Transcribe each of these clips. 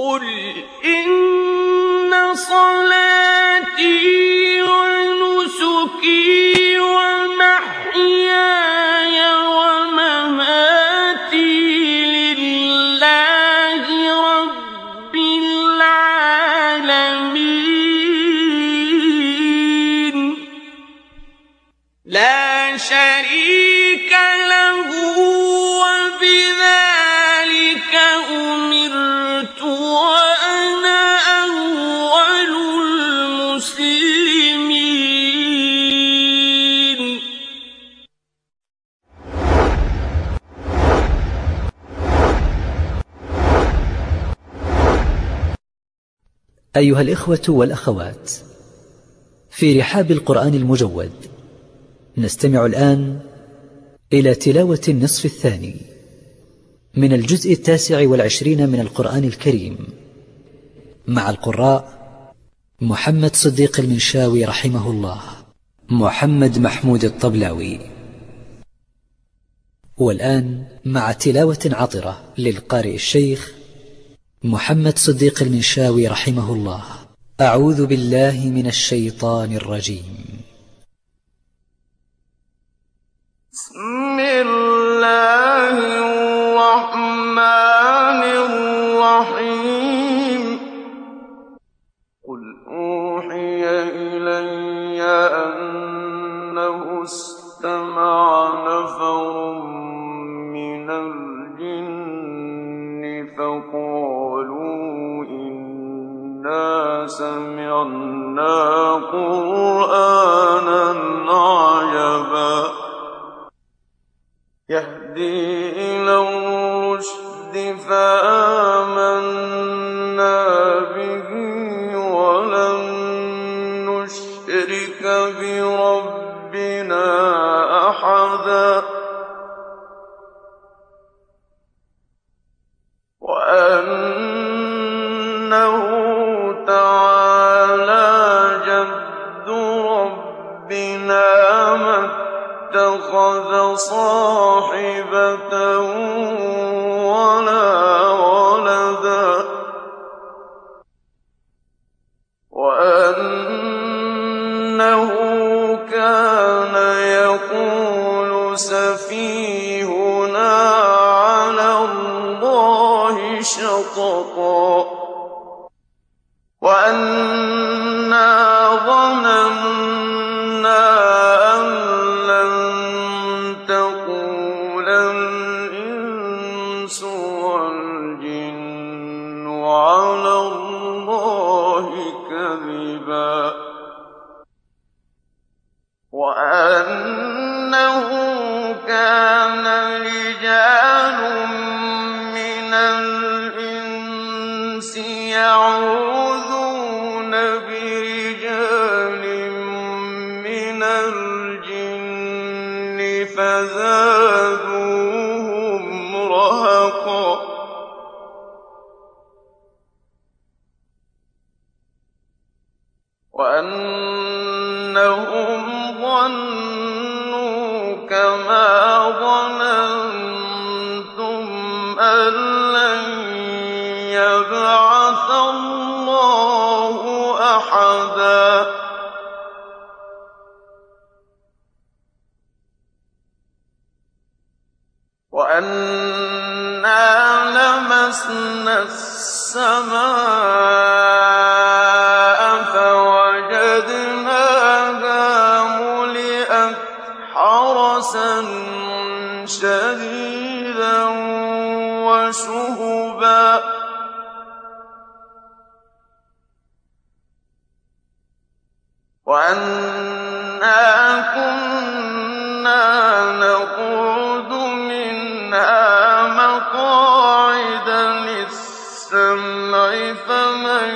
قل إن صلاتي أيها الإخوة والأخوات في رحاب القرآن المجود نستمع الآن إلى تلاوة النصف الثاني من الجزء التاسع والعشرين من القرآن الكريم مع القراء محمد صديق المنشاوي رحمه الله محمد محمود الطبلاوي. والآن مع تلاوة عطرة للقارئ الشيخ محمد صديق المنشاوي رحمه الله. أعوذ بالله من الشيطان الرجيم. بسم الله سمعنا قرآنا عجبا. يهدي إلى الرشد فآمنا به ولن نشرك بربنا. حرسا شديدا وشهبا. وأنا كنا نقعد منها مقاعد للسمع فمن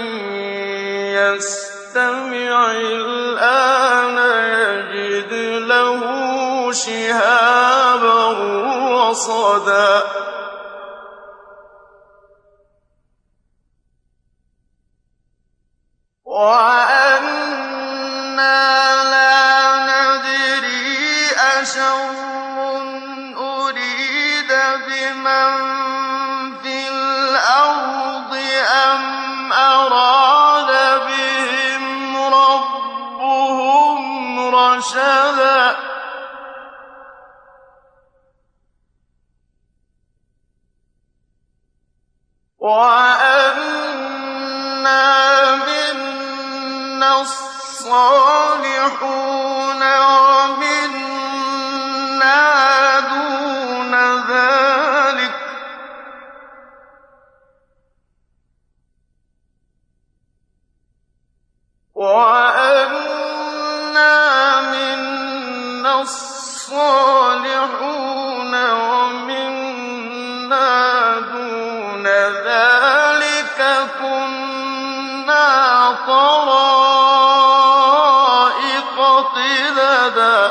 يستمع الآن شهابا رصدا وأنا الصَّالِحُونَ قِدَدًا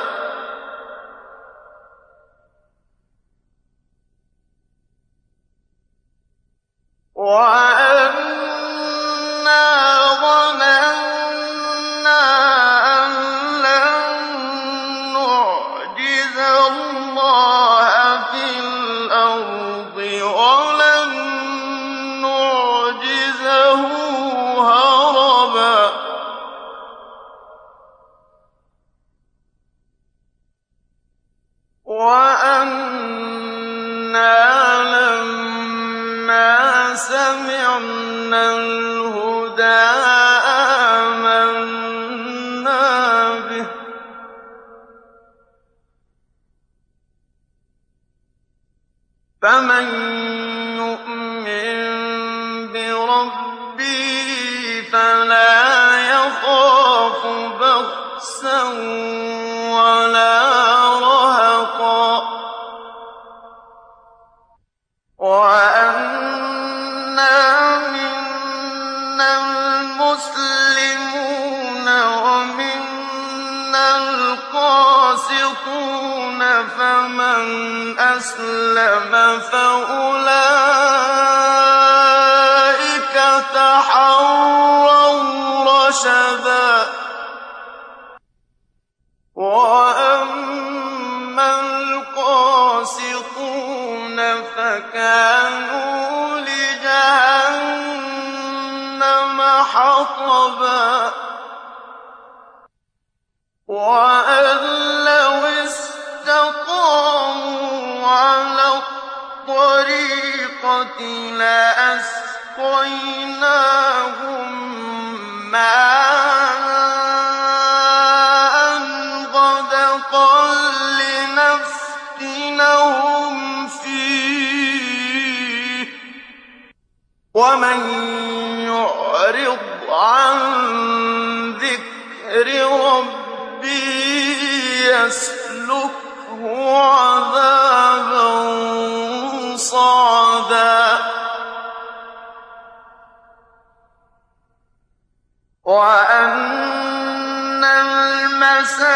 وَأَنَّ الْمَسَاجِدَ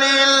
لِلَّهِ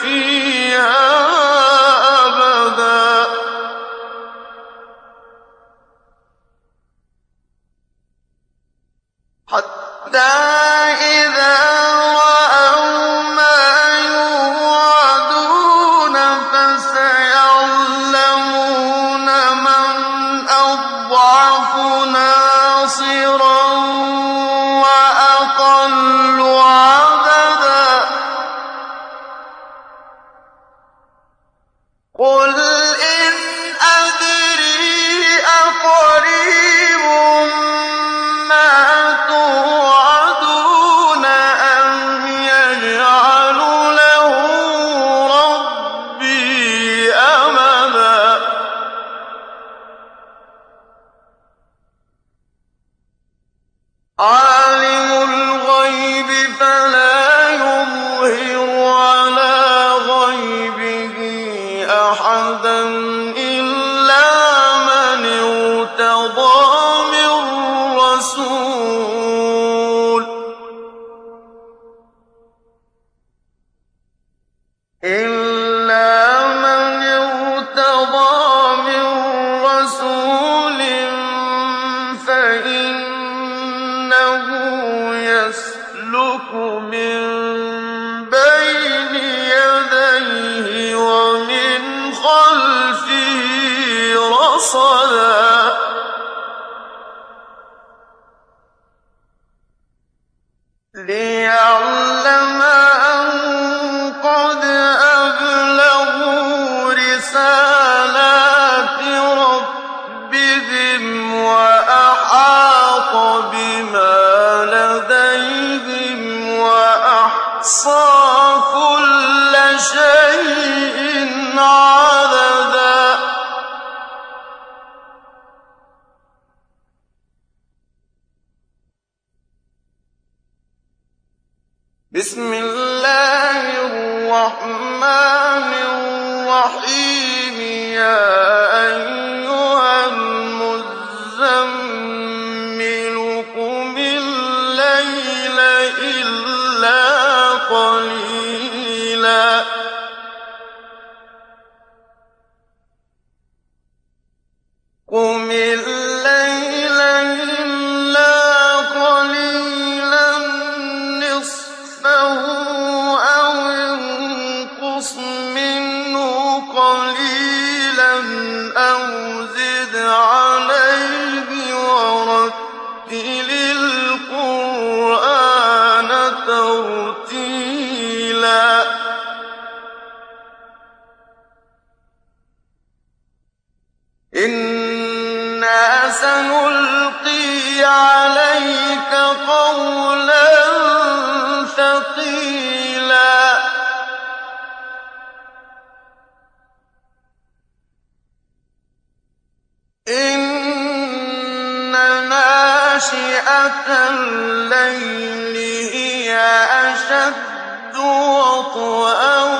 في بِسْمِ اللَّهِ الرَّحْمَٰنِ اللَّيْلِ هِيَ أَشَدُّ وَطْئًا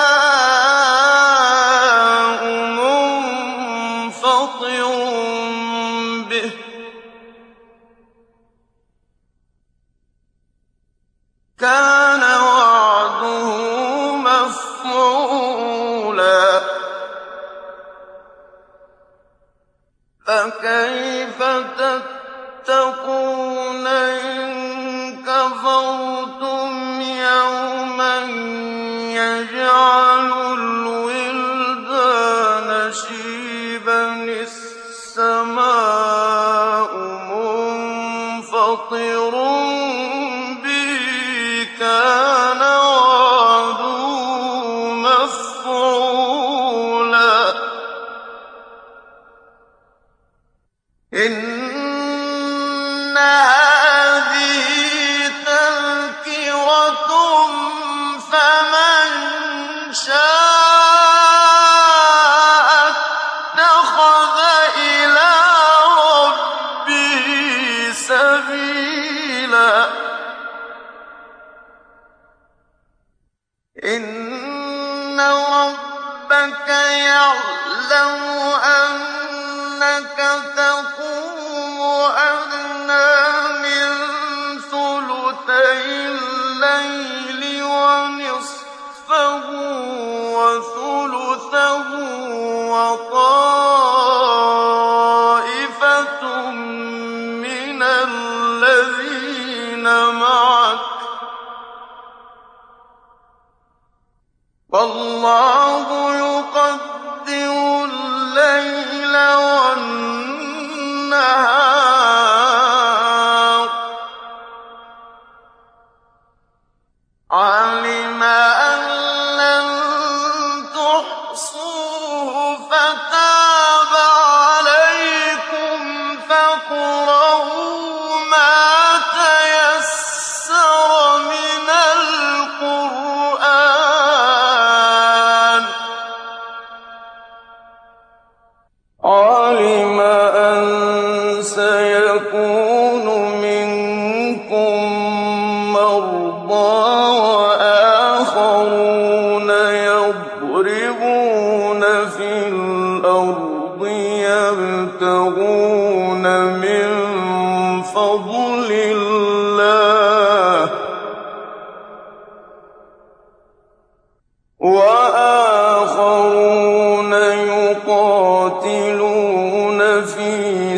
إليه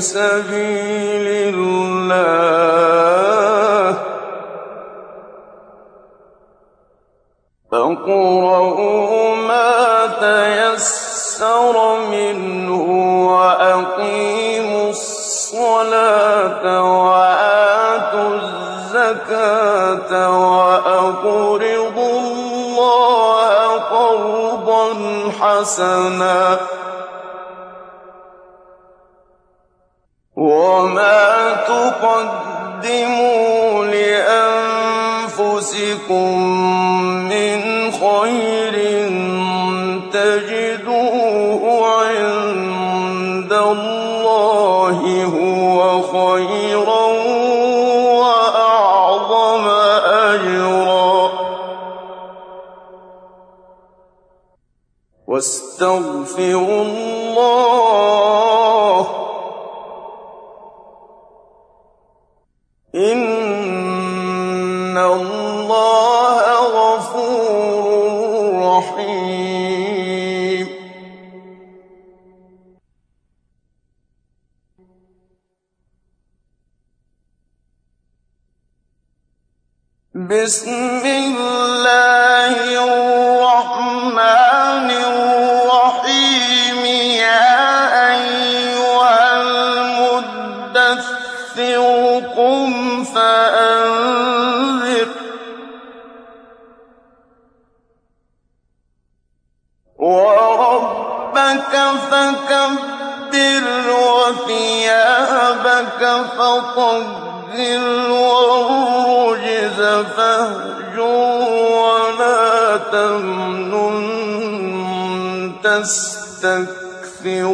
سبيل الله فاقرؤوا ما تيسر منه وأقيموا الصلاة وآتوا الزكاة وأقرضوا الله قرضا حسنا. تجدوه عند الله هو خيرا وأعظم أجرا. الله باسم تستكثر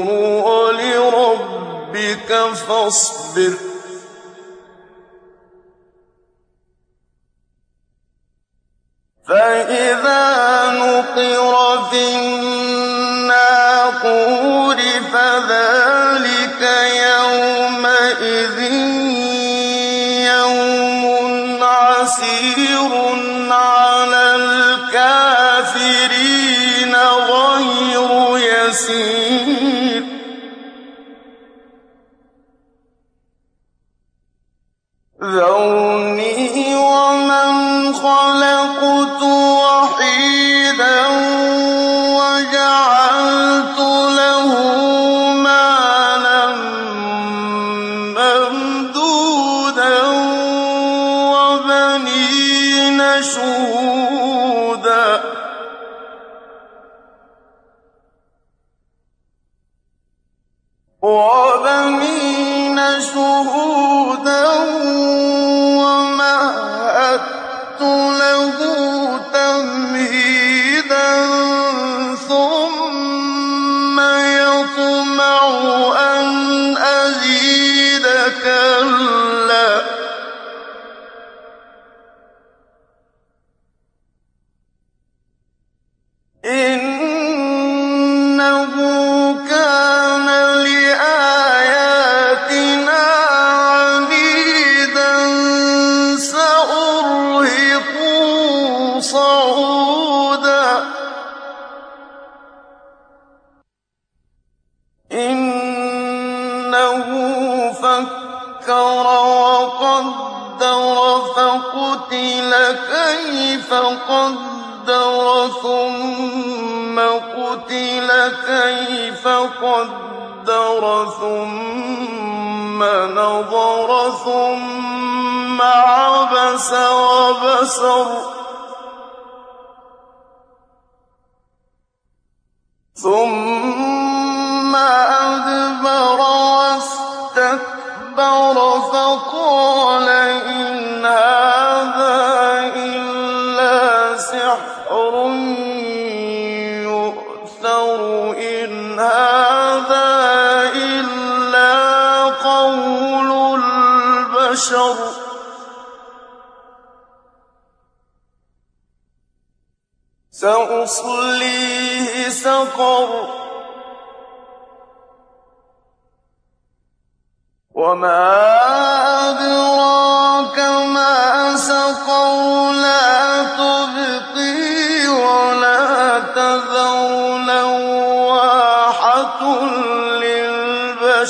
ولربك فاصبر. النَّاسِينَ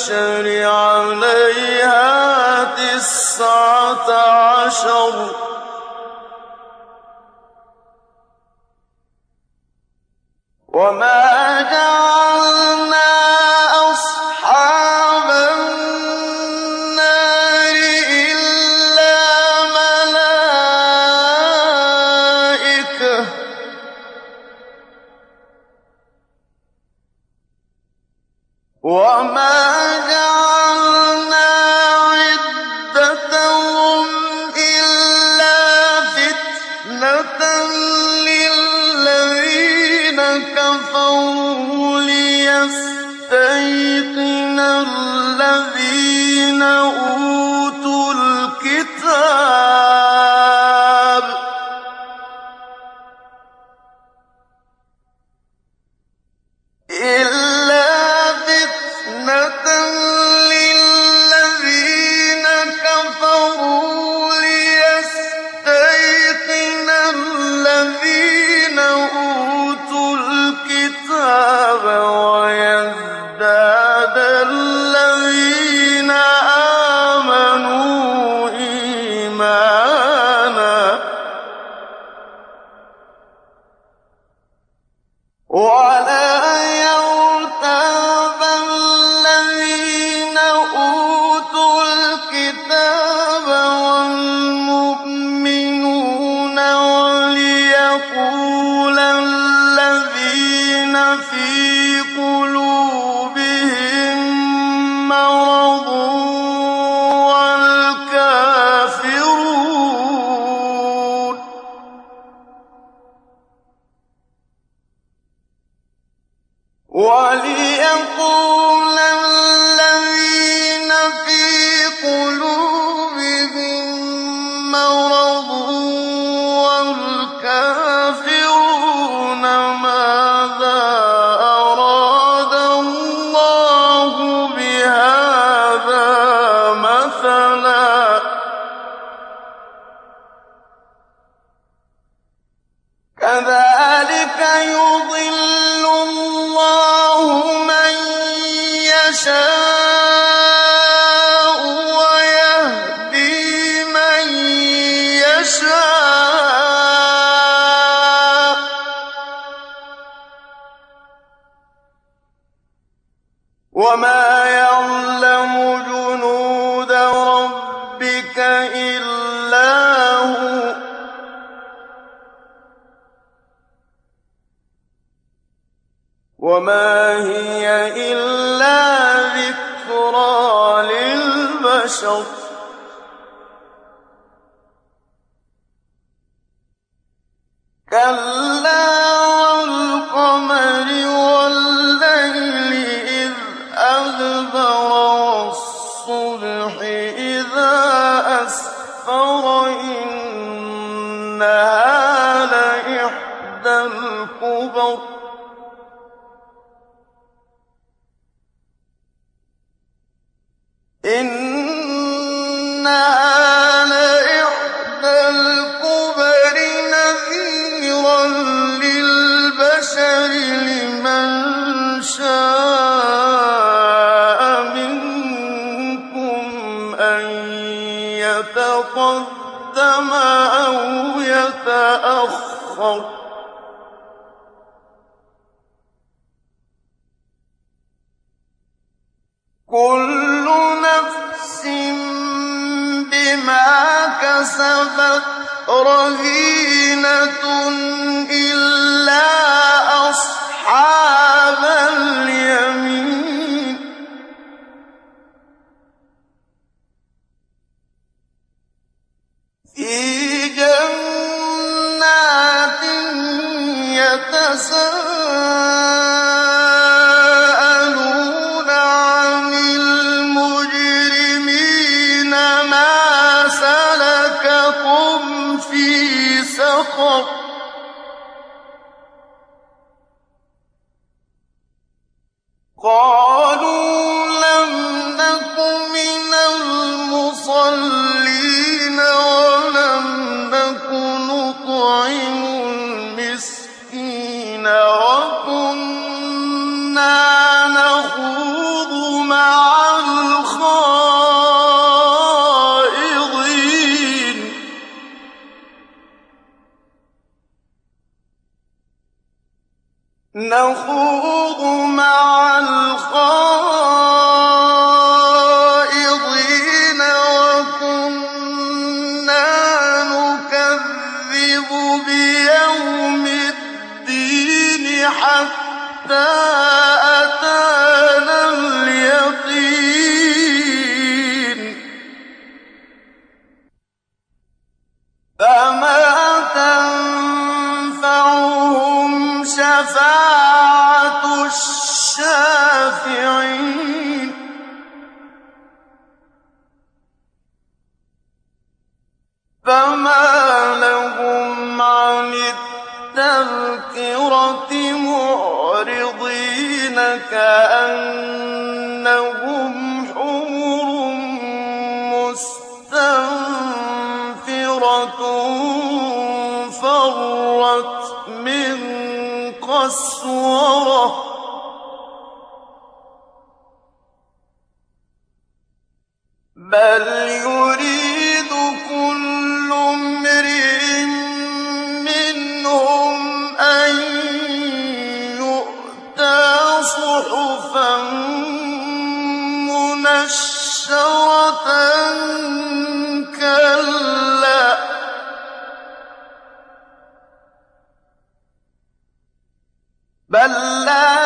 البشر عليها تسعة عشر. وما وَالْكَافِرُونَ كَسَبَتْ رَهِينَةٌ إِلَّا مستنفرة فرت من قسورة. بل يريد بل لا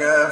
لك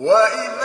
وَإِذَا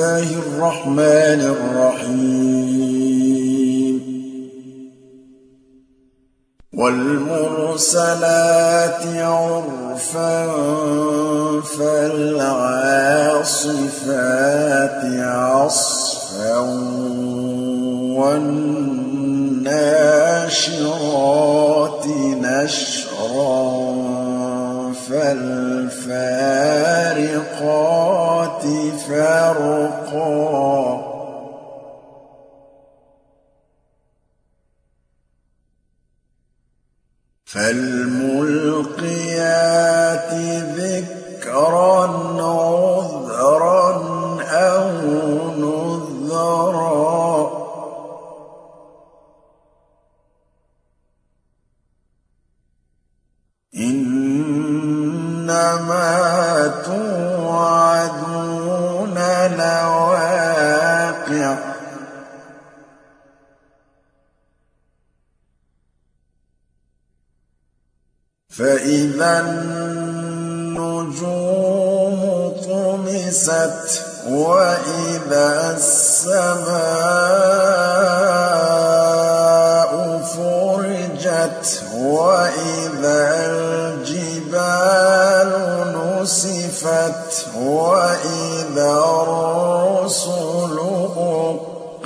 الله الرحمن الرحيم. والمرسلات عرفا فالعاصفات عصفا وإذا الجبال نسفت وإذا الرسل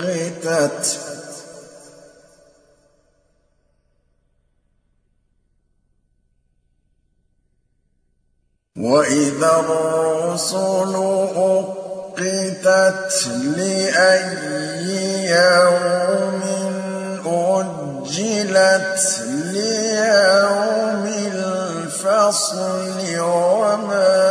أقتت وإذا الرسل أقتت لأي يوم أجلت ليوم الفصل وما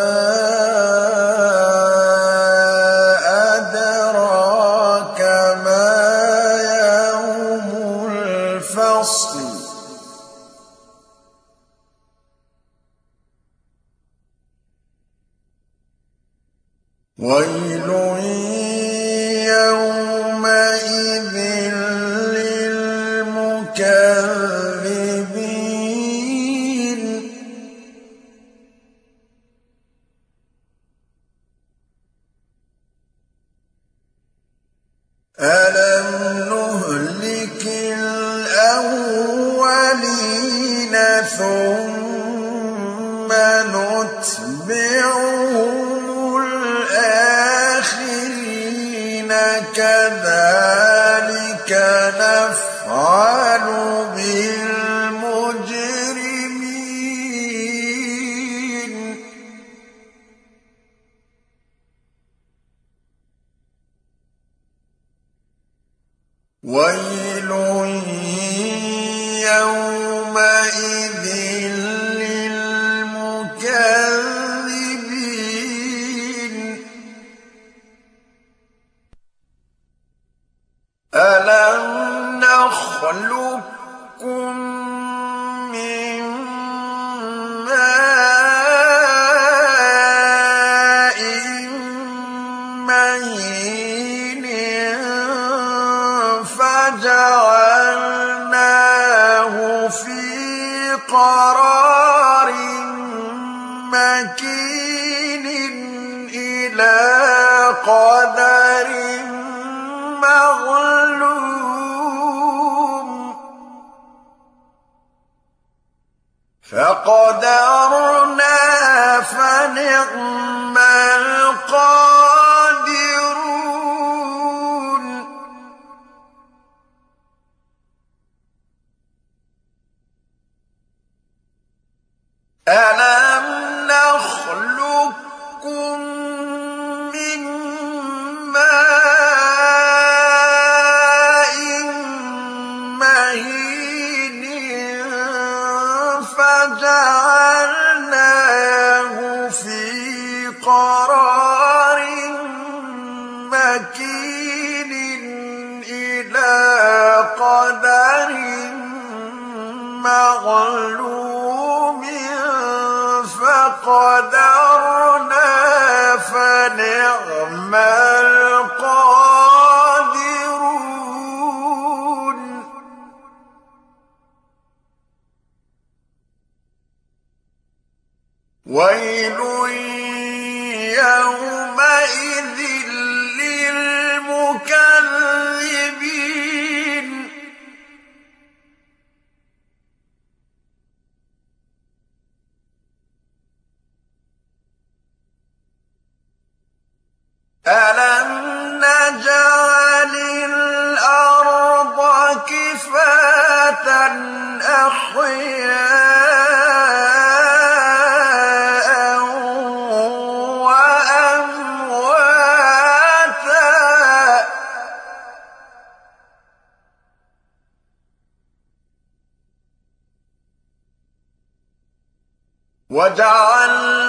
وَجَعَلْنَا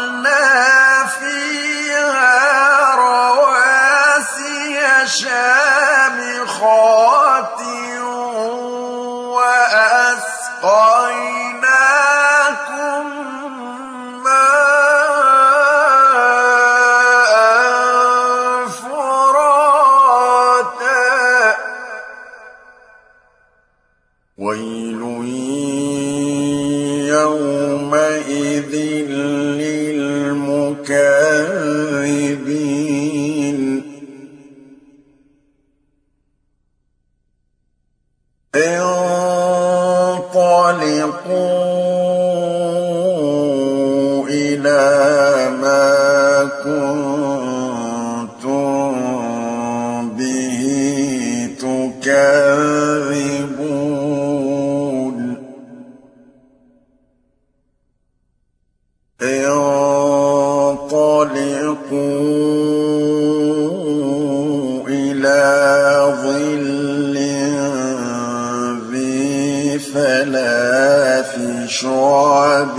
ثَلَاثِ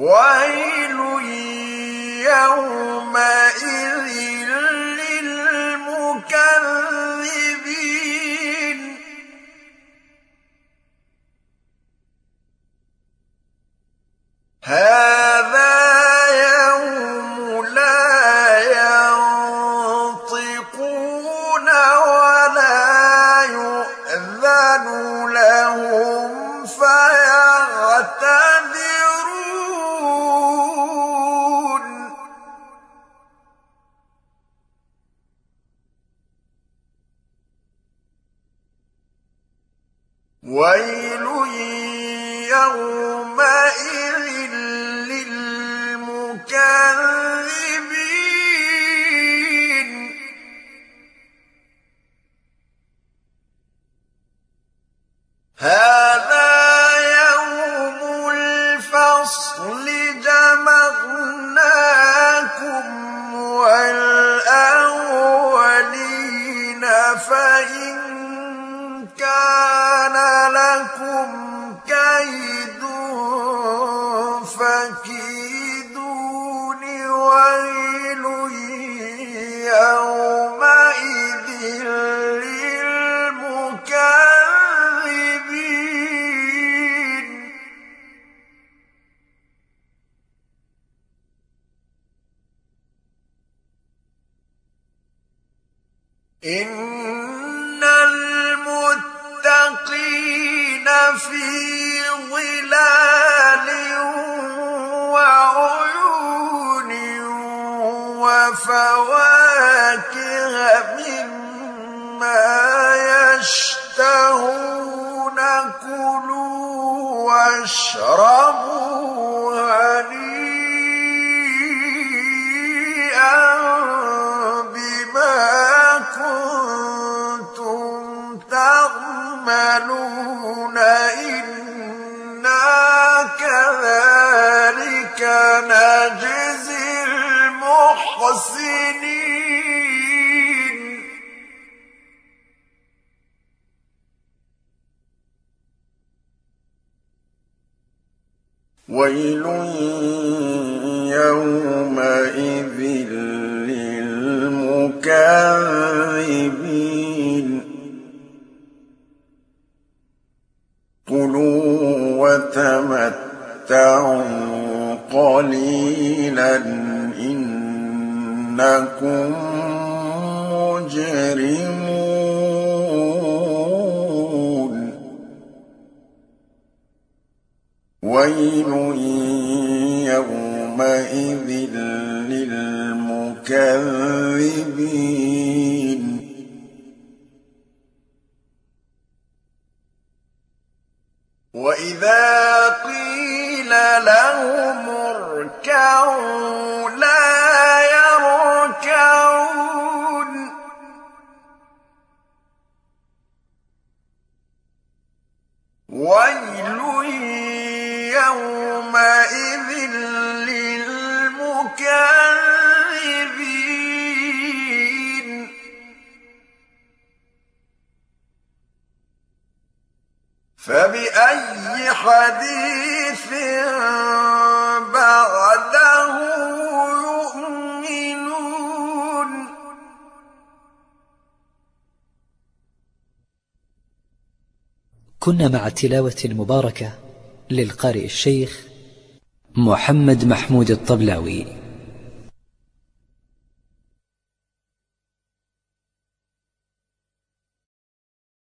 What? نجزي المحسنين. ويل كنا مع التلاوة المباركة للقارئ الشيخ محمد محمود الطبلاوي.